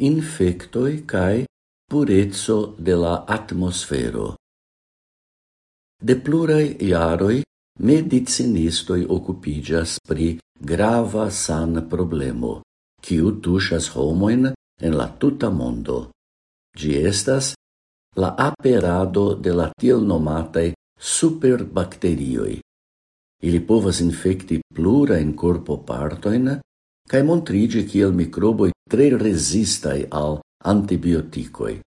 infectoi cae purezzo de la atmosfero. De plurai iaroi, medicinistoi occupigas pri grava san problemo, quiu tushas homoin en la tuta mondo. Gi estas la aperado de la tiel nomatae superbacterioi. Ili povas infecti plurain corpo partoin, cae montrigi kiel microboi tre resistai al antibioticoi.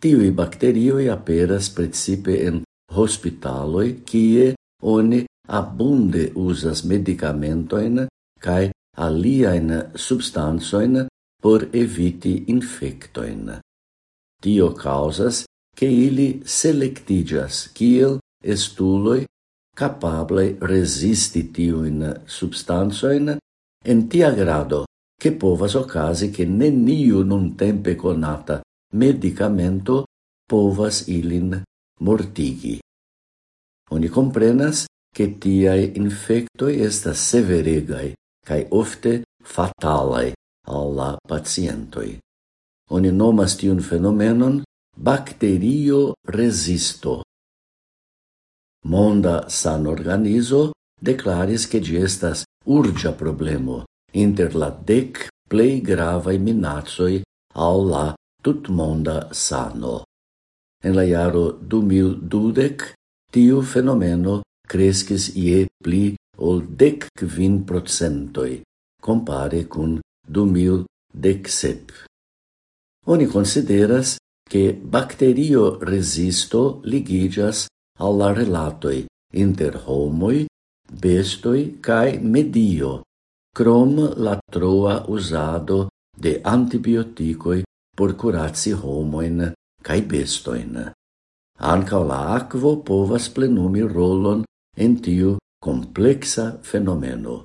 Tiui bacterioi aperas principe en hospitaloi, kie oni abunde usas medicamentoin cae aliaen substansoin por eviti infectoin. Tio causas che ili selectigas kiel estuloi capable resisti tiuin substansoin en tia grado che povas ocasi che neniu non tempe conata medicamento povas ilin mortigi. Oni comprenas che tiai infectoi estas severegai cae ofte fatalai alla pacientoi. Oni nomas tiun fenomenon bacterio resisto. Monda San Organizo declaris che gi estas urgia problemo, inter la dec plei gravae minacoi al la tutmonda sano. En la iaro 2012, tiu fenomeno crescis ie pli ol dec quin procentoi, compare cun 2017. Oni consideras che bacterio resisto ligigas alla relatoi inter homoi, bestoi cae medio, crom la troa usado de antibioticoi por curaci homoin cae bestoin. Anca la aquo povas plenumi rolon en tiu complexa fenomeno.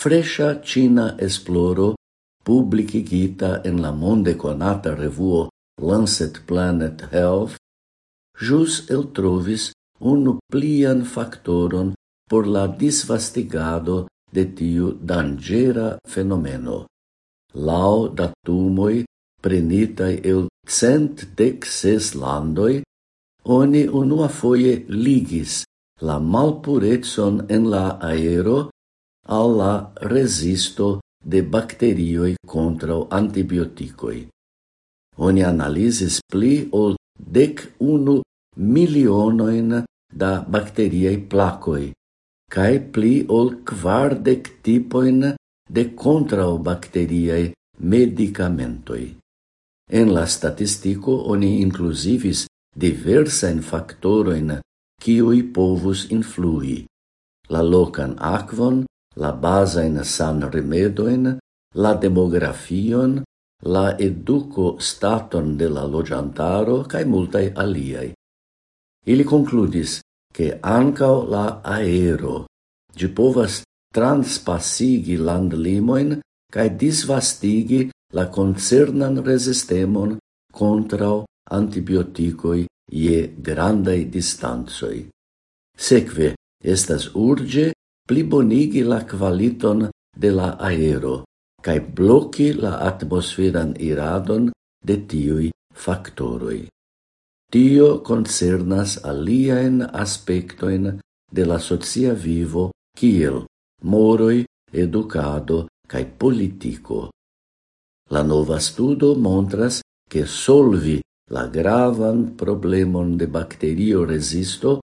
Fresha China esploro, publicigita en la monde conata revuo Lancet Planet Health, jus el trovis unu plian factoron por la disvastigado de tiu dangera fenomeno. Lau datumoi prenitai el cent dec ses landoi, oni unuafoje ligis la malpurecon en la aero al la rezisto de bacterioi contra antibioticoi. Oni analizis pli ol dec unu milionoin da bakteriaj placoi, cae pli ol quardec tipoin de contraobacteriae medicamentoi. En la statistico oni inclusivis diversain factoroin quiui povus influi. La locan aquon, la basain san remedoin, la demografion, la educo staton de la logiantaro cae multae aliai. Ili concludis che ancao la aero gi povas transpassigi land limoin cae disvastigi la concernan resistemon contra antibioticoi ie grandai distanzoi. Sekve, estas urge plibonigi la qualiton de la aero cae blocchi la atmosferan iradon de tiui factoroi. Tio concernas aliaen aspectoin de la socia vivo kiel moroi, educado cae politico. La nova studo montras che solvi la gravan problemon de bacterio resisto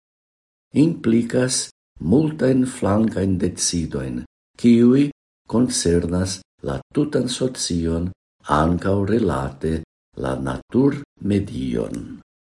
implicas multaen flancaen decidoin, kiui concernas la tutan socion ancau relate la natur medion.